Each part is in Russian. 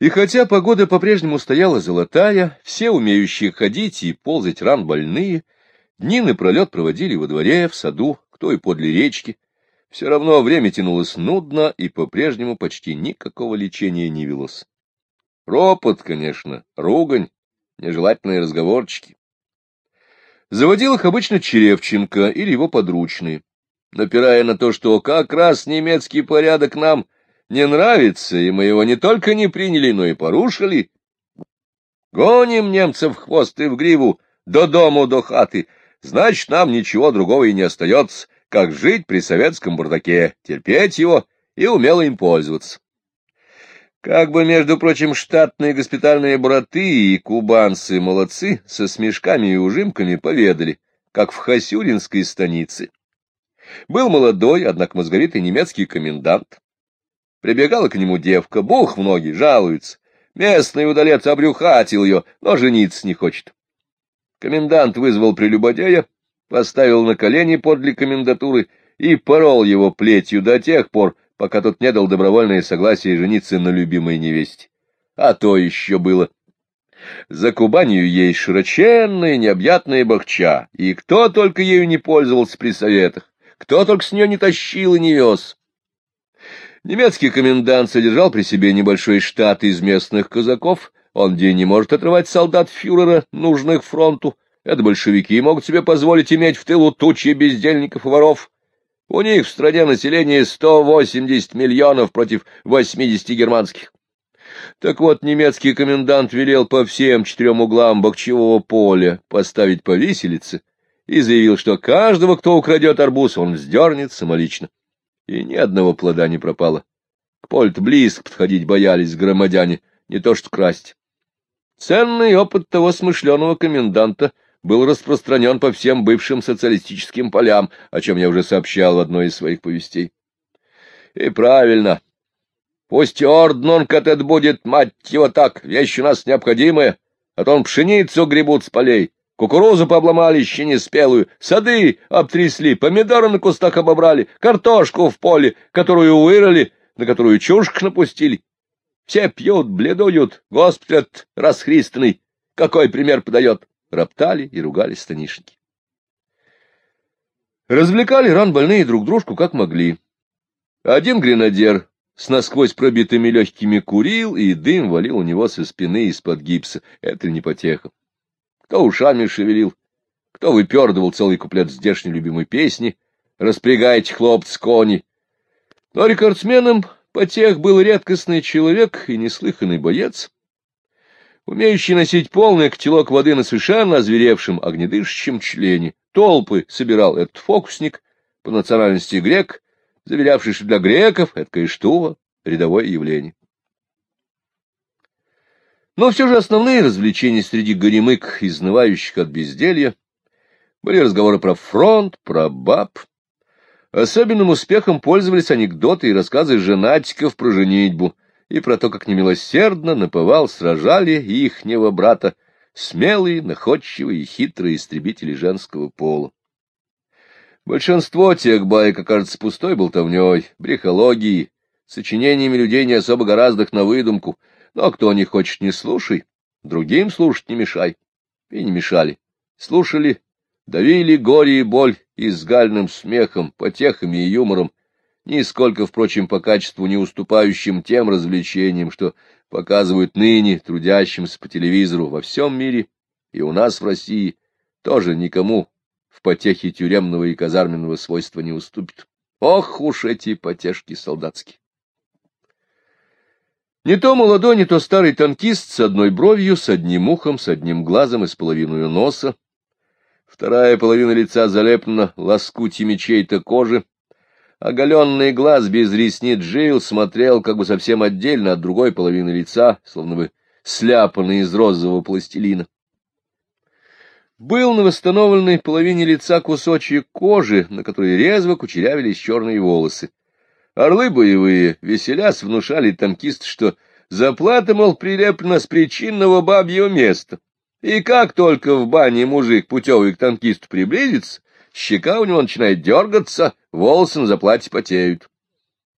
И хотя погода по-прежнему стояла золотая, все умеющие ходить и ползать ран больные, дни напролет проводили во дворе, в саду, кто и подле речки, все равно время тянулось нудно, и по-прежнему почти никакого лечения не велось. Ропот, конечно, ругань, нежелательные разговорчики. Заводил их обычно Черевченко или его подручные, напирая на то, что как раз немецкий порядок нам не нравится, и мы его не только не приняли, но и порушили. Гоним немцев в хвост и в гриву, до дому, до хаты, значит, нам ничего другого и не остается, как жить при советском бардаке, терпеть его и умело им пользоваться. Как бы, между прочим, штатные госпитальные браты и кубанцы молодцы со смешками и ужимками поведали, как в Хасюринской станице. Был молодой, однако мозговитый немецкий комендант. Прибегала к нему девка, бух в ноги, жалуется. Местный удалец обрюхатил ее, но жениться не хочет. Комендант вызвал прелюбодея, поставил на колени подле комендатуры и порол его плетью до тех пор, пока тот не дал добровольное согласие жениться на любимой невесте. А то еще было. За Кубанью есть широченная необъятная бахча, и кто только ею не пользовался при советах, кто только с нее не тащил и не вез. Немецкий комендант содержал при себе небольшой штат из местных казаков, он где не может отрывать солдат фюрера, нужных фронту, это большевики могут себе позволить иметь в тылу тучи бездельников и воров. У них в стране население 180 миллионов против 80 германских. Так вот, немецкий комендант велел по всем четырем углам бокчевого поля поставить по виселице и заявил, что каждого, кто украдет арбуз, он вздернет самолично. И ни одного плода не пропало. К полю близко подходить боялись громадяне, не то что красть. Ценный опыт того смышленого коменданта — был распространен по всем бывшим социалистическим полям, о чем я уже сообщал в одной из своих повестей. И правильно. Пусть орднунг этот будет, мать его так, вещь у нас необходимая, а то он пшеницу гребут с полей, кукурузу пообломали еще не спелую, сады обтрясли, помидоры на кустах обобрали, картошку в поле, которую вырыли, на которую чушек напустили. Все пьют, бледуют, госпиталь расхристанный, какой пример подает роптали и ругались станишники. Развлекали ран больные друг дружку как могли. Один гренадер с насквозь пробитыми легкими курил, и дым валил у него со спины из-под гипса. Это не потеха. Кто ушами шевелил, кто выпердывал целый куплет здешней любимой песни «Распрягайте, хлопцы, кони». Но рекордсменом потех был редкостный человек и неслыханный боец, умеющий носить полный котелок воды на совершенно озверевшем огнедышащем члене. Толпы собирал этот фокусник, по национальности грек, заверявший, что для греков это кайштува, рядовое явление. Но все же основные развлечения среди горемык, изнывающих от безделья, были разговоры про фронт, про баб. Особенным успехом пользовались анекдоты и рассказы женатиков про женитьбу — и про то, как немилосердно наповал сражали ихнего брата смелые, находчивые и хитрые истребители женского пола. Большинство тех баек окажется пустой болтовней, брехологией, сочинениями людей не особо гораздых на выдумку, но кто не хочет, не слушай, другим слушать не мешай. И не мешали. Слушали, давили горе и боль и с гальным смехом, потехами и юмором, нисколько, впрочем, по качеству не уступающим тем развлечениям, что показывают ныне трудящимся по телевизору во всем мире и у нас в России, тоже никому в потехе тюремного и казарменного свойства не уступит. Ох уж эти потешки солдатские! Не то молодой, не то старый танкист с одной бровью, с одним ухом, с одним глазом и с половиной носа. Вторая половина лица залеплена лоскутьями чьей-то кожи, Оголенный глаз без ресниц Джейл смотрел как бы совсем отдельно от другой половины лица, словно бы сляпанный из розового пластилина. Был на восстановленной половине лица кусочек кожи, на которой резво кучерявились черные волосы. Орлы боевые, веселясь, внушали танкист, что заплата, мол, прилеплена с причинного бабьего места. И как только в бане мужик путевый к танкисту приблизится, щека у него начинает дергаться, волосы на заплате потеют.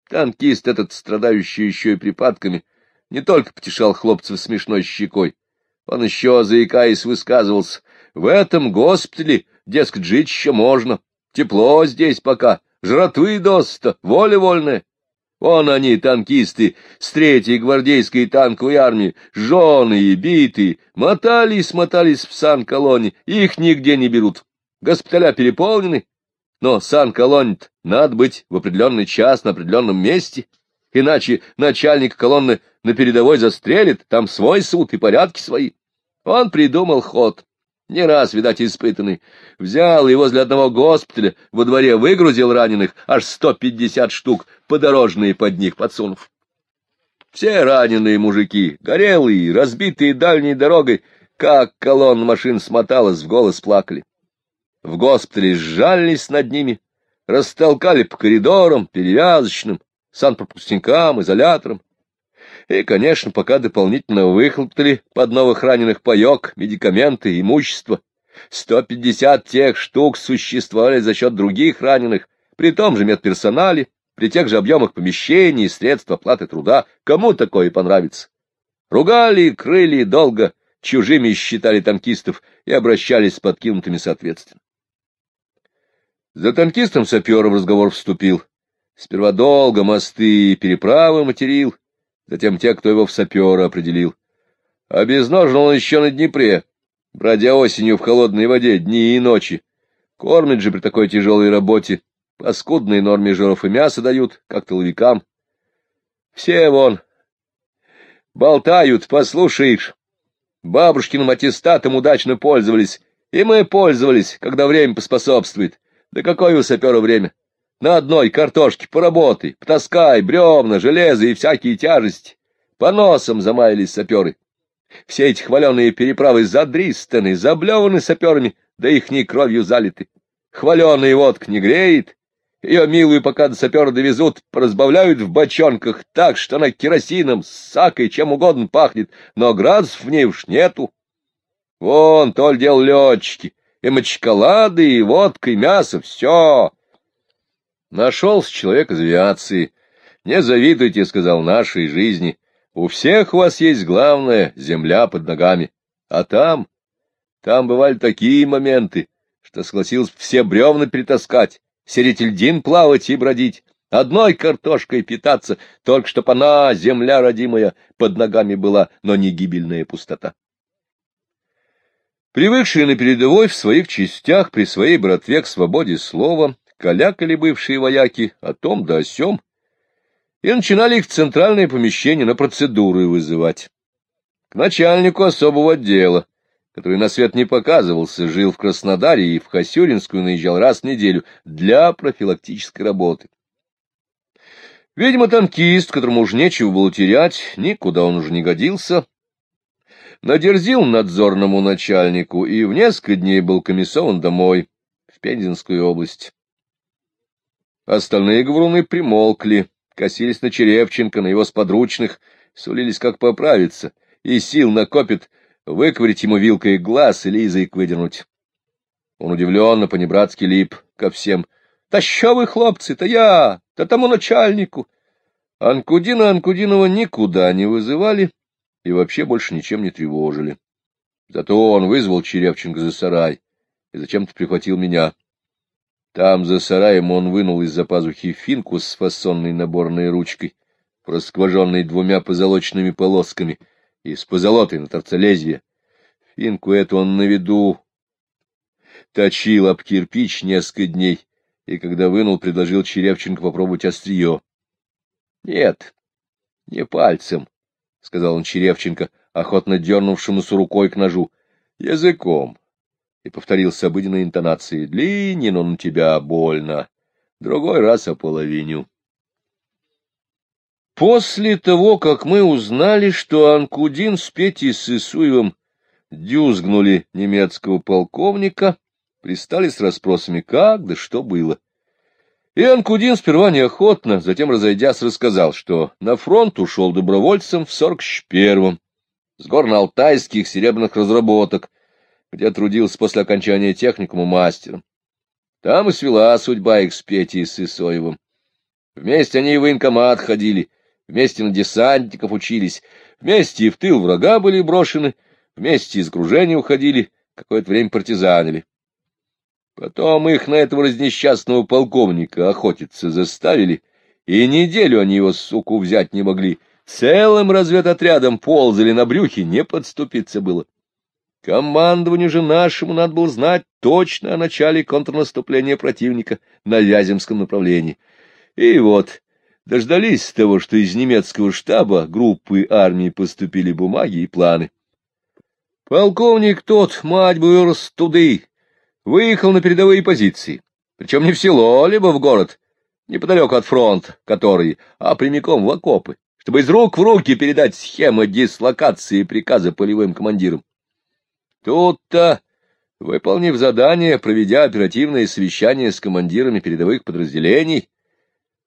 Танкист этот, страдающий еще и припадками, не только потешал хлопцев смешной щекой, он еще, заикаясь, высказывался. В этом госпитале, дескать, жить еще можно. Тепло здесь пока, жратвы доста, воля вольная. Вон они, танкисты, с третьей гвардейской танковой армии, жены и битые, мотались-мотались в сан-колоне, их нигде не берут. Госпиталя переполнены, но сан-колонне надо быть в определенный час на определенном месте, иначе начальник колонны на передовой застрелит, там свой суд и порядки свои. Он придумал ход, не раз, видать, испытанный. Взял и возле одного госпиталя во дворе выгрузил раненых, аж сто пятьдесят штук, подорожные под них подсунув. Все раненые мужики, горелые, разбитые дальней дорогой, как колонна машин смоталась, в голос плакали. В госпитале сжались над ними, растолкали по коридорам, перевязочным, санпропускникам, изоляторам. И, конечно, пока дополнительно выхлопнули под новых раненых паек, медикаменты, имущество. Сто пятьдесят тех штук существовали за счет других раненых, при том же медперсонале, при тех же объемах помещений и средств оплаты труда. Кому такое понравится? Ругали, крыли долго, чужими считали танкистов и обращались с подкинутыми соответственно. За танкистом-сапером разговор вступил. Сперва долго мосты и переправы материл, затем те, кто его в сапера определил. Обезножен он еще на Днепре, бродя осенью в холодной воде дни и ночи. Кормит же при такой тяжелой работе, по скудной норме жиров и мяса дают, как толовикам. Все вон болтают, послушаешь. Бабушкиным аттестатом удачно пользовались, и мы пользовались, когда время поспособствует. Да какое у сапера время? На одной картошке поработай, потаскай, бревна, железо и всякие тяжести. По носам замаялись саперы. Все эти хваленые переправы задристаны, заблеваны саперами, да их не кровью залиты. Хваленая водка не греет. Ее милую пока до сапера довезут, поразбавляют в бочонках так, что она керосином, сакой, чем угодно пахнет, но градусов в ней уж нету. Вон, то ли дел летчики, и мочколады, и водка, и мясо, все. Нашелся человек из авиации. Не завидуйте, — сказал, — нашей жизни. У всех у вас есть главное — земля под ногами. А там, там бывали такие моменты, что согласился все бревна перетаскать, серетельдин плавать и бродить, одной картошкой питаться, только чтоб она, земля родимая, под ногами была, но не гибельная пустота. Привыкшие на передовой в своих частях при своей братве к свободе слова, калякали бывшие вояки о том да о сём, и начинали их в центральное помещение на процедуры вызывать. К начальнику особого отдела, который на свет не показывался, жил в Краснодаре и в Хасюринскую наезжал раз в неделю для профилактической работы. Видимо, танкист, которому уж нечего было терять, никуда он уже не годился, надерзил надзорному начальнику и в несколько дней был комиссован домой, в Пензенскую область. Остальные говоруны примолкли, косились на Черевченко, на его сподручных, сулились как поправиться, и сил накопит выковырить ему вилкой глаз или язык выдернуть. Он удивленно понебратски лип ко всем. — Да что вы, хлопцы, то я, да тому начальнику! Анкудина Анкудинова никуда не вызывали и вообще больше ничем не тревожили. Зато он вызвал Черевченко за сарай и зачем-то прихватил меня. Там, за сараем, он вынул из-за пазухи финку с фасонной наборной ручкой, проскваженной двумя позолоченными полосками и с позолотой на торце лезвия. Финку эту он на виду точил об кирпич несколько дней, и когда вынул, предложил Черевченко попробовать острие. — Нет, не пальцем, — сказал он Черевченко, охотно дернувшемуся рукой к ножу, — языком и повторил с обыденной интонацией. «Длинен он у тебя больно. Другой раз ополовиню». После того, как мы узнали, что Анкудин с Петей Сысуевым дюзгнули немецкого полковника, пристали с расспросами, как да что было. И Анкудин сперва неохотно, затем, разойдясь, рассказал, что на фронт ушел добровольцем в 41-м, с горно-алтайских серебряных разработок, где трудился после окончания техникума мастером. Там и свела судьба их с Петей и с Исоевым. Вместе они и в военкомат ходили, вместе на десантников учились, вместе и в тыл врага были брошены, вместе из кружения уходили, какое-то время партизанили. Потом их на этого разнесчастного полковника охотиться заставили, и неделю они его, суку, взять не могли. Целым разведотрядом ползали на брюхе, не подступиться было. Командованию же нашему надо было знать точно о начале контрнаступления противника на Вяземском направлении. И вот, дождались того, что из немецкого штаба группы армии поступили бумаги и планы. Полковник тот, мать бы туды, выехал на передовые позиции, причем не в село, либо в город, неподалеку от фронта, который, а прямиком в окопы, чтобы из рук в руки передать схемы дислокации и приказы полевым командирам. Тут-то, выполнив задание, проведя оперативное совещание с командирами передовых подразделений,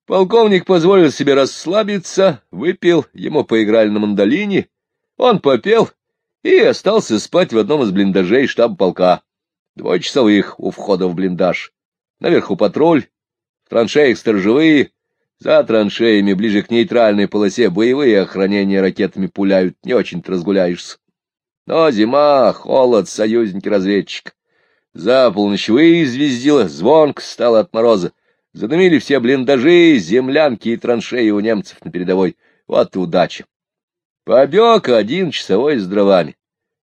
полковник позволил себе расслабиться, выпил, ему поиграли на мандолине, он попел и остался спать в одном из блиндажей штаба полка. Двое часовых у входа в блиндаж. Наверху патруль, в траншеях сторожевые, за траншеями ближе к нейтральной полосе боевые охранения ракетами пуляют, не очень-то разгуляешься. Но зима, холод, союзники-разведчик. За полночь вызвездило, звонк стал от мороза. Задымили все блиндажи, землянки и траншеи у немцев на передовой. Вот и удача. Побег один часовой с дровами.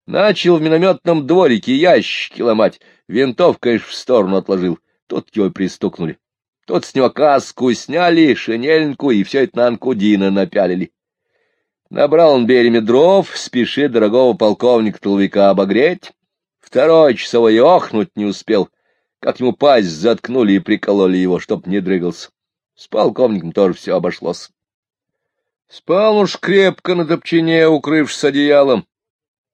Начал в минометном дворике ящики ломать, винтовкой в сторону отложил. Тут его пристукнули. Тут с него каску сняли, шинельку, и все это на Анкудина напялили. Набрал он береме дров, спешит дорогого полковника-толвика обогреть. Второй часовой охнуть не успел, как ему пасть заткнули и прикололи его, чтоб не дрыгался. С полковником тоже все обошлось. Спал уж крепко на топчине, укрывшись одеялом,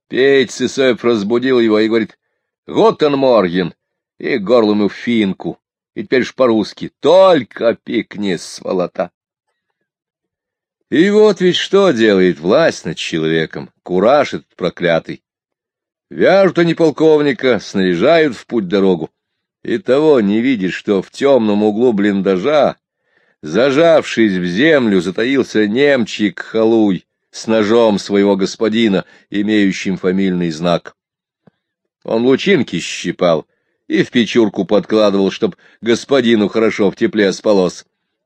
Петь Сысоев разбудил его и говорит, «Готен Морген!» и горлом ему финку, и теперь ж по-русски, «Только пикни, сволота!» И вот ведь что делает власть над человеком, кураж этот проклятый. Вяжут они полковника, снаряжают в путь дорогу, и того не видит, что в темном углу блиндажа, зажавшись в землю, затаился немчик Халуй, с ножом своего господина, имеющим фамильный знак. Он лучинки щипал и в печурку подкладывал, чтоб господину хорошо в тепле спалось.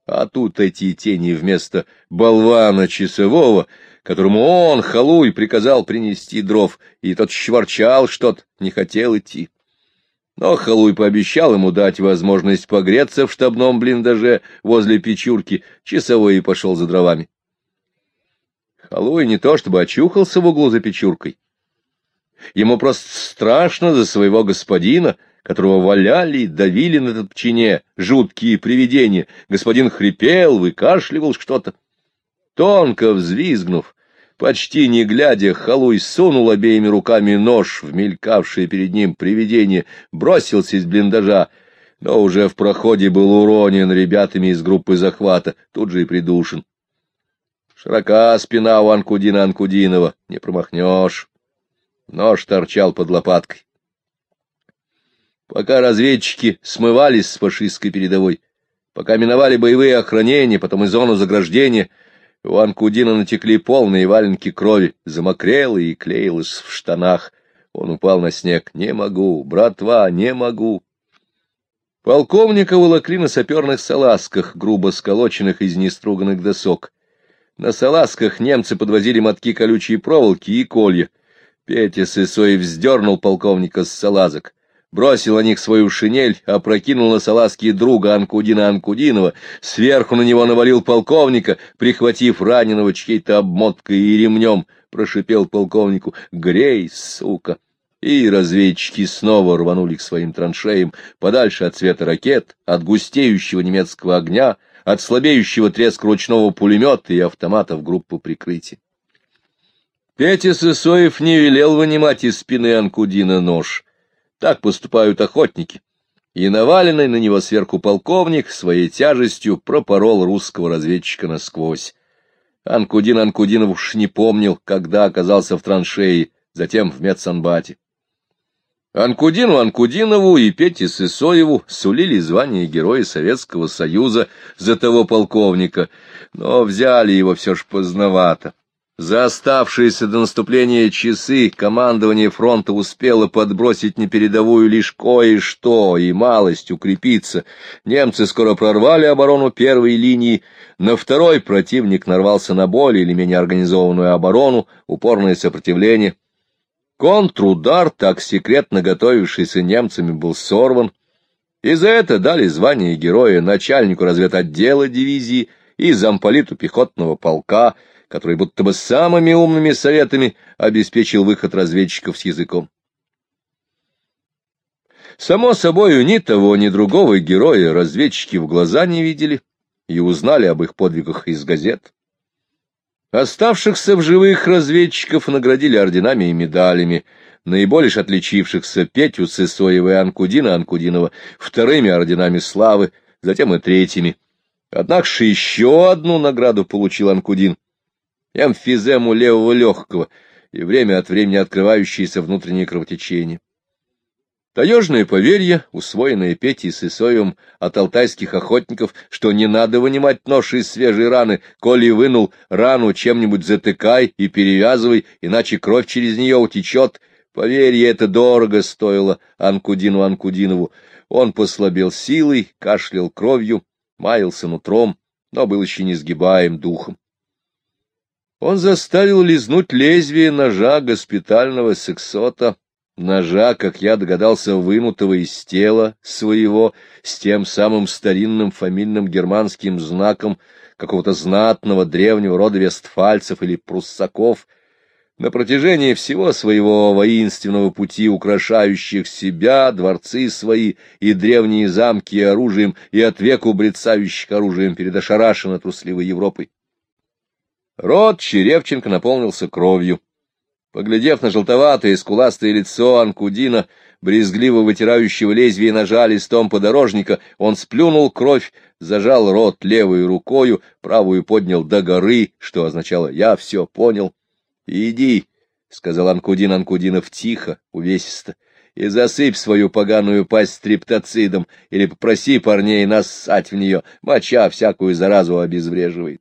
А тут эти тени вместо болвана часового, которому он, халуй, приказал принести дров, и тот щворчал что-то, не хотел идти. Но Халуй пообещал ему дать возможность погреться в штабном блиндаже возле печурки, часовой и пошел за дровами. Халуй не то чтобы очухался в углу за печуркой. Ему просто страшно за своего господина, которого валяли, давили на топчине жуткие привидения. Господин хрипел, выкашливал что-то. Тонко взвизгнув, почти не глядя, Халуй сунул обеими руками нож в мелькавшее перед ним привидение, бросился из блиндажа, но уже в проходе был уронен ребятами из группы захвата, тут же и придушен. Широка спина у Анкудина Анкудинова, не промахнешь. Нож торчал под лопаткой. Пока разведчики смывались с фашистской передовой, пока миновали боевые охранения, потом и зону заграждения, у Анкудина натекли полные валенки крови, замокрело и клеилось в штанах. Он упал на снег. «Не могу, братва, не могу!» Полковника волокли на саперных салазках, грубо сколоченных из неструганных досок. На салазках немцы подвозили мотки колючей проволоки и колья. Петя Сысой вздернул полковника с салазок, бросил на них свою шинель, опрокинул на салазки друга Анкудина Анкудинова, сверху на него навалил полковника, прихватив раненого чьей-то обмоткой и ремнем, прошипел полковнику «Грей, сука!» И разведчики снова рванули к своим траншеям, подальше от света ракет, от густеющего немецкого огня, от слабеющего треска ручного пулемета и автоматов группы прикрытия. Петя Сысоев не велел вынимать из спины Анкудина нож. Так поступают охотники. И наваленный на него сверху полковник своей тяжестью пропорол русского разведчика насквозь. Анкудин Анкудинов уж не помнил, когда оказался в траншеи, затем в медсанбате. Анкудину Анкудинову и Пете Сысоеву сулили звание Героя Советского Союза за того полковника, но взяли его все ж поздновато. За оставшиеся до наступления часы командование фронта успело подбросить на передовую лишь кое-что и малость укрепиться. Немцы скоро прорвали оборону первой линии, на второй противник нарвался на более или менее организованную оборону, упорное сопротивление. Контрудар, так секретно готовившийся немцами, был сорван, и за это дали звание героя начальнику разведотдела дивизии и замполиту пехотного полка — который будто бы самыми умными советами обеспечил выход разведчиков с языком. Само собой, ни того, ни другого героя разведчики в глаза не видели и узнали об их подвигах из газет. Оставшихся в живых разведчиков наградили орденами и медалями, наиболее отличившихся Петю Сысоева и Анкудина Анкудинова вторыми орденами славы, затем и третьими. Однако еще одну награду получил Анкудин — эмфизему левого легкого и время от времени открывающиеся внутренние кровотечения. Таежное поверье, усвоенное Петей Сысоевым от алтайских охотников, что не надо вынимать нож из свежей раны, коли вынул рану чем-нибудь затыкай и перевязывай, иначе кровь через нее утечет. Поверье это дорого стоило Анкудину Анкудинову. Он послабел силой, кашлял кровью, маялся нутром, но был еще не сгибаем духом. Он заставил лизнуть лезвие ножа госпитального сексота, ножа, как я догадался, вынутого из тела своего, с тем самым старинным фамильным германским знаком какого-то знатного древнего рода вестфальцев или пруссаков, на протяжении всего своего воинственного пути украшающих себя, дворцы свои и древние замки оружием, и от веку брецающих оружием перед ошарашенно трусливой Европой. Рот Черевченко наполнился кровью. Поглядев на желтоватое скуластое лицо Анкудина, брезгливо вытирающего лезвие ножа листом подорожника, он сплюнул кровь, зажал рот левой рукою, правую поднял до горы, что означало «я все понял». «Иди», — сказал Анкудин Анкудинов тихо, увесисто, — «и засыпь свою поганую пасть стриптоцидом или попроси парней нассать в нее, моча всякую заразу обезвреживает».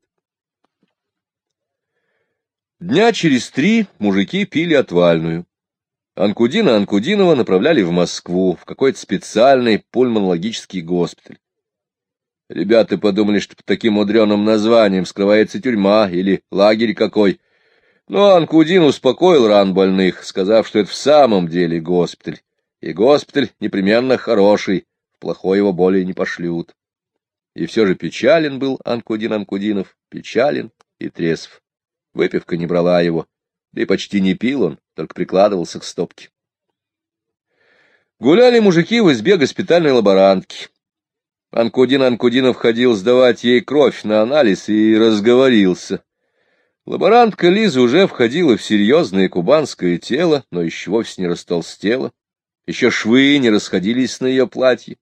Дня через три мужики пили отвальную. Анкудина Анкудинова направляли в Москву, в какой-то специальный пульмонологический госпиталь. Ребята подумали, что под таким мудреным названием скрывается тюрьма или лагерь какой. Но Анкудин успокоил ран больных, сказав, что это в самом деле госпиталь. И госпиталь непременно хороший, в плохой его более не пошлют. И все же печален был Анкудин Анкудинов, печален и трезв. Выпивка не брала его, да и почти не пил он, только прикладывался к стопке. Гуляли мужики в избе госпитальной лаборантки. Анкудин Анкудинов ходил сдавать ей кровь на анализ и разговорился. Лаборантка Лиза уже входила в серьезное кубанское тело, но еще вовсе не растолстела. Еще швы не расходились на ее платье.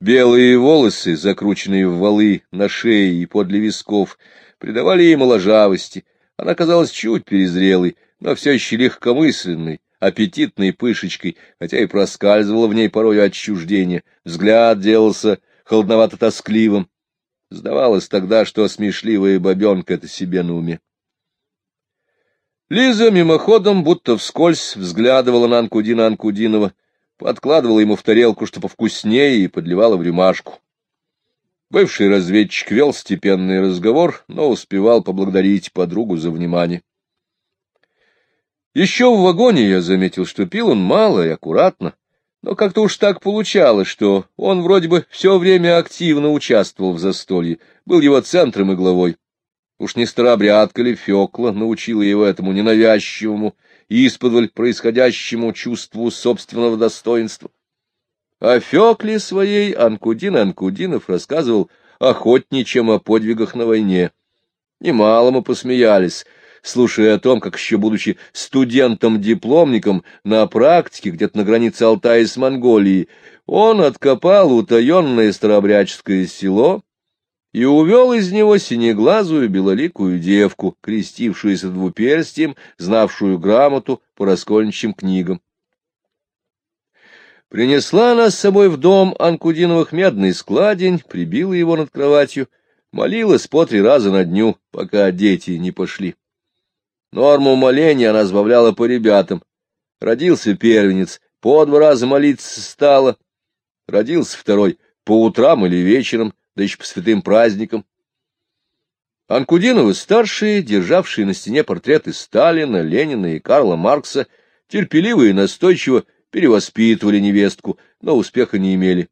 Белые волосы, закрученные в валы на шее и подле висков, придавали ей моложавости, она казалась чуть перезрелой, но все еще легкомысленной, аппетитной пышечкой, хотя и проскальзывала в ней порой отчуждение, взгляд делался холодновато-тоскливым. Сдавалось тогда, что смешливая бабенка — это себе на уме. Лиза мимоходом, будто вскользь, взглядывала на Анкудина Анкудинова, подкладывала ему в тарелку что повкуснее и подливала в рюмашку. Бывший разведчик вел степенный разговор, но успевал поблагодарить подругу за внимание. Еще в вагоне я заметил, что пил он мало и аккуратно, но как-то уж так получалось, что он вроде бы все время активно участвовал в застолье, был его центром и главой. Уж не старообрядка ли Фекла научила его этому ненавязчивому и исподволь происходящему чувству собственного достоинства. О Фекле своей Анкудин Анкудинов рассказывал охотничьим о подвигах на войне. Немало мы посмеялись, слушая о том, как еще будучи студентом-дипломником на практике где-то на границе Алтая с Монголией, он откопал утаенное старообрядческое село и увел из него синеглазую белоликую девку, крестившуюся двуперстием, знавшую грамоту по раскольничьим книгам. Принесла она с собой в дом Анкудиновых медный складень, прибила его над кроватью, молилась по три раза на дню, пока дети не пошли. Норму моления она сбавляла по ребятам. Родился первенец, по два раза молиться стала. Родился второй по утрам или вечером, да еще по святым праздникам. Анкудиновы старшие, державшие на стене портреты Сталина, Ленина и Карла Маркса, терпеливо и настойчиво перевоспитывали невестку, но успеха не имели.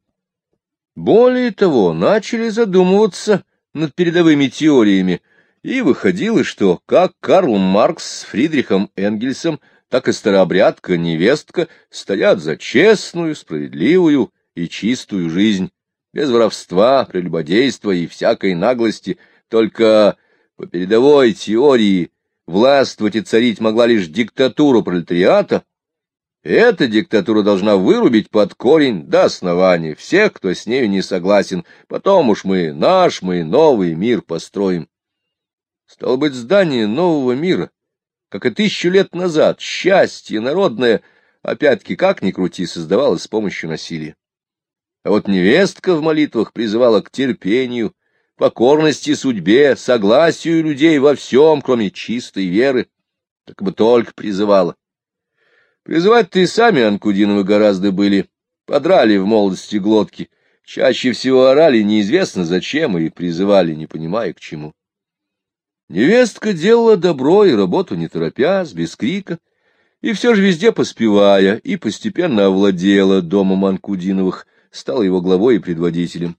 Более того, начали задумываться над передовыми теориями, и выходило, что как Карл Маркс с Фридрихом Энгельсом, так и старообрядка невестка стоят за честную, справедливую и чистую жизнь, без воровства, прелюбодейства и всякой наглости, только по передовой теории властвовать и царить могла лишь диктатура пролетариата, эта диктатура должна вырубить под корень до основания всех, кто с нею не согласен. Потом уж мы наш, мы новый мир построим. Стало быть, здание нового мира, как и тысячу лет назад, счастье народное, опять-таки, как ни крути, создавалось с помощью насилия. А вот невестка в молитвах призывала к терпению, покорности судьбе, согласию людей во всем, кроме чистой веры. Так бы только призывала. Призывать-то и сами Анкудиновы гораздо были. Подрали в молодости глотки. Чаще всего орали неизвестно зачем и призывали, не понимая к чему. Невестка делала добро и работу не торопясь, без крика, и все же везде поспевая, и постепенно овладела домом Анкудиновых, стала его главой и предводителем.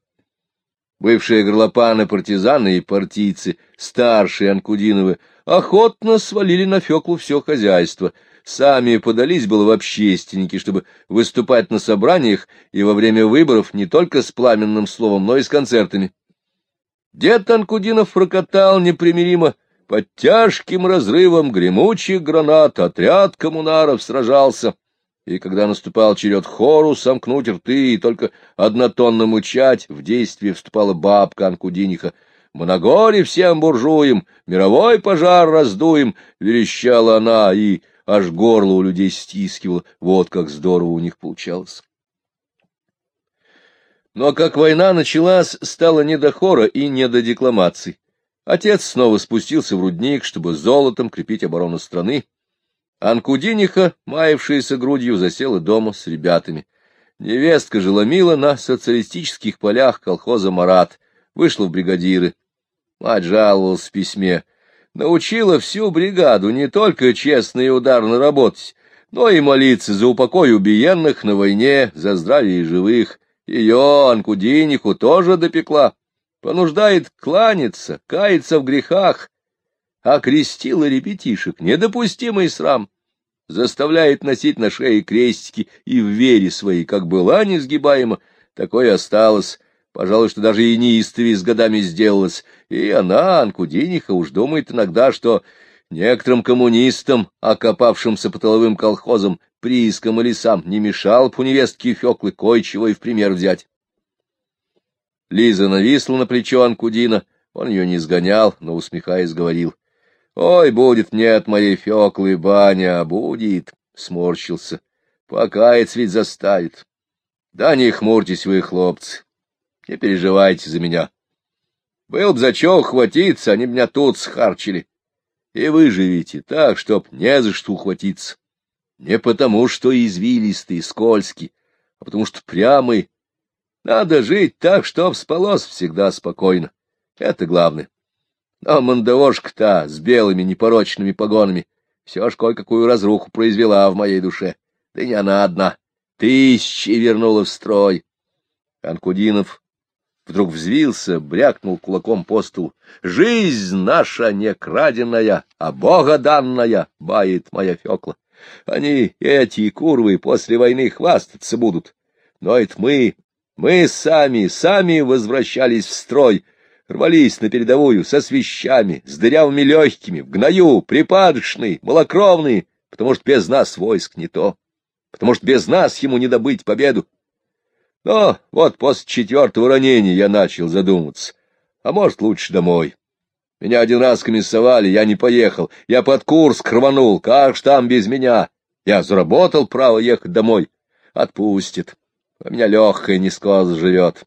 Бывшие горлопаны-партизаны и партийцы, старшие Анкудиновы, охотно свалили на Феклу все хозяйство, сами подались было в общественники, чтобы выступать на собраниях и во время выборов не только с пламенным словом, но и с концертами. Дед Анкудинов прокатал непримиримо. Под тяжким разрывом гремучих гранат отряд коммунаров сражался. И когда наступал черед хору сомкнуть рты и только однотонно мучать, в действие вступала бабка Анкудиниха. «Мы всем буржуям, мировой пожар раздуем!» — верещала она, и аж горло у людей стискивало. Вот как здорово у них получалось. Но как война началась, стало не до хора и не до декламаций. Отец снова спустился в рудник, чтобы золотом крепить оборону страны. Анкудиниха, маявшаяся грудью, засела дома с ребятами. Невестка же ломила на социалистических полях колхоза «Марат», вышла в бригадиры. Мать жаловалась в письме. Научила всю бригаду не только честно и ударно работать, но и молиться за упокой убиенных на войне, за здравие живых. Ее, Анкудиниху, тоже допекла. Понуждает кланяться, каяться в грехах. А крестила ребятишек недопустимый срам. Заставляет носить на шее крестики и в вере своей, как была несгибаема, такое осталось. Пожалуй, что даже и неистовей с годами сделалось. И она, Анкудиниха, уж думает иногда, что некоторым коммунистам, окопавшимся по тыловым колхозам, приискам или сам, не мешал б у невестки Феклы кое-чего и в пример взять. Лиза нависла на плечо Анкудина, он ее не сгонял, но, усмехаясь, говорил. — Ой, будет мне от моей Феклы баня, будет, — сморщился. — Покаяц ведь заставит. Да не хмурьтесь вы, хлопцы, не переживайте за меня. Был б за чё ухватиться, они меня тут схарчили. И вы живите так, чтоб не за что ухватиться. Не потому, что извилистый, скользкий, а потому что прямый. Надо жить так, чтоб спалось всегда спокойно. Это главное. Но мандавошка-то с белыми непорочными погонами все ж кое-какую разруху произвела в моей душе. Да не она одна. Тысячи вернула в строй. Анкудинов вдруг взвился, брякнул кулаком по столу. «Жизнь наша не краденая, а богоданная!» — бает моя Фекла. Они, эти курвы, после войны хвастаться будут. Но это мы, мы сами, сами возвращались в строй, рвались на передовую со свещами, с дырявыми легкими, в гною, припадочные, малокровные, потому что без нас войск не то, потому что без нас ему не добыть победу. Но вот после четвертого ранения я начал задумываться, а может, лучше домой. Меня один раз комиссовали, я не поехал. Я под Курск рванул, как ж там без меня? Я заработал право ехать домой. Отпустит. У меня легкая нескоз живет.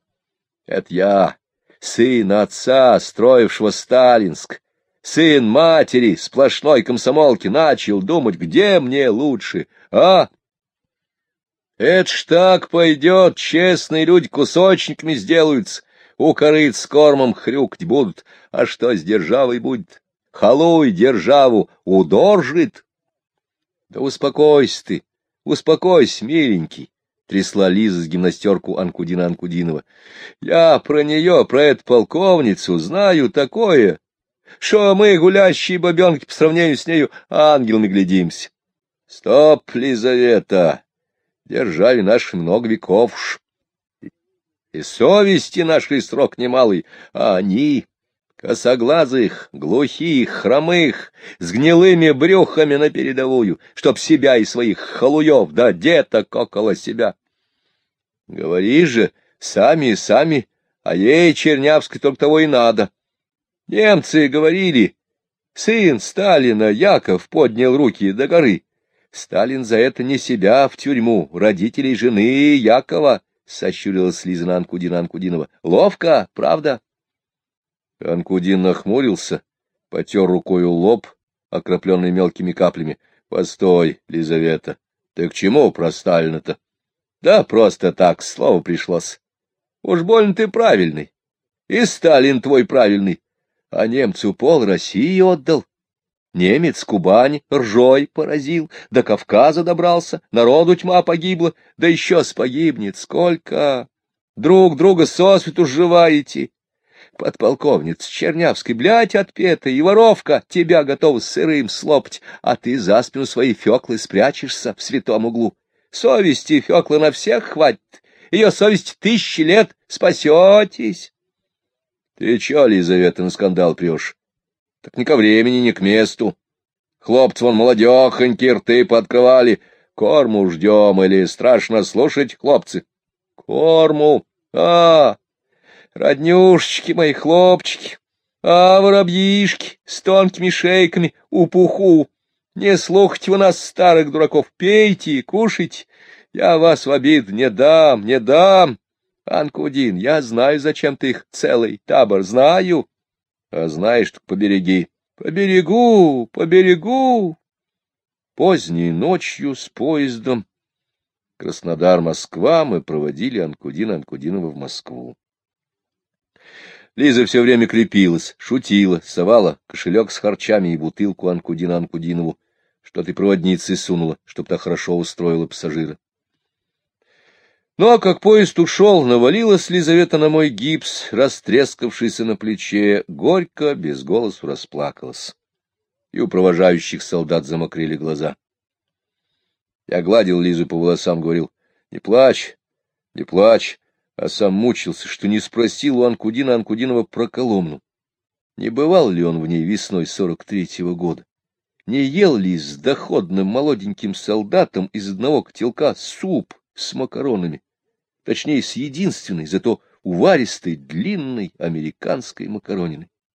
Это я, сын отца, строившего Сталинск, сын матери, сплошной комсомолки, начал думать, где мне лучше, а? Это ж так пойдет, честные люди кусочниками сделаются, у с кормом хрюкать будут, а что с державой будет? Халуй державу удоржит. Да успокойся ты, успокойся, миленький, — трясла Лиза с гимнастерку Анкудина Анкудинова. — Я про нее, про эту полковницу, знаю такое, что мы, гулящие бабенки, по сравнению с нею, ангелами глядимся. — Стоп, Лизавета! Держали наши много веков уж. И совести нашей срок немалый, а они косоглазых, глухих, хромых, с гнилыми брюхами на передовую, чтоб себя и своих халуев, да деток около себя. Говори же, сами, сами, а ей, Чернявской, только того и надо. Немцы говорили, сын Сталина, Яков, поднял руки до горы. Сталин за это не себя в тюрьму, родителей жены Якова, — сощурилась Лиза Анкудина Анкудинова. — Ловко, правда? Анкудин нахмурился, потер рукою лоб, окропленный мелкими каплями. — Постой, Лизавета, ты к чему про Сталина-то? — Да просто так, слово пришлось. Уж больно ты правильный. И Сталин твой правильный. А немцу пол России отдал. Немец Кубань ржой поразил, до Кавказа добрался, народу тьма погибла, да еще спогибнет сколько. Друг друга сосвету сживаете, подполковниц Чернявской, блядь, отпетая и воровка, тебя готова сырым слопать, а ты за спину своей Феклы спрячешься в святом углу. Совести Феклы на всех хватит, ее совесть тысячи лет, спасетесь. Ты чё, Лизавета, на скандал прешь? Так ни ко времени, ни к месту. Хлопцы вон молодехоньки рты подкрывали. Корму ждем или страшно слушать, хлопцы? Корму? А, роднюшечки мои, хлопчики, а воробьишки с тонкими шейками у пуху. Не слухайте вы нас, старых дураков, пейте, кушайте. Я вас в обид не дам, не дам. Анкудин, я знаю, зачем ты их целый табор, знаю. А знаешь, так побереги. Поберегу, поберегу. Поздней ночью с поездом Краснодар-Москва мы проводили Анкудина Анкудинова в Москву. Лиза все время крепилась, шутила, совала кошелек с харчами и бутылку Анкудина Анкудинову, что ты проводнице сунула, чтоб та хорошо устроила пассажира. Ну, а как поезд ушел, навалилась Лизавета на мой гипс, растрескавшийся на плече, горько, без голосу расплакалась. И у провожающих солдат замокрели глаза. Я гладил Лизу по волосам, говорил, не плачь, не плачь, а сам мучился, что не спросил у Анкудина Анкудинова про Коломну. Не бывал ли он в ней весной сорок третьего года? Не ел ли с доходным молоденьким солдатом из одного котелка суп с макаронами? Точнее, с единственной, зато уваристой, длинной американской макарониной.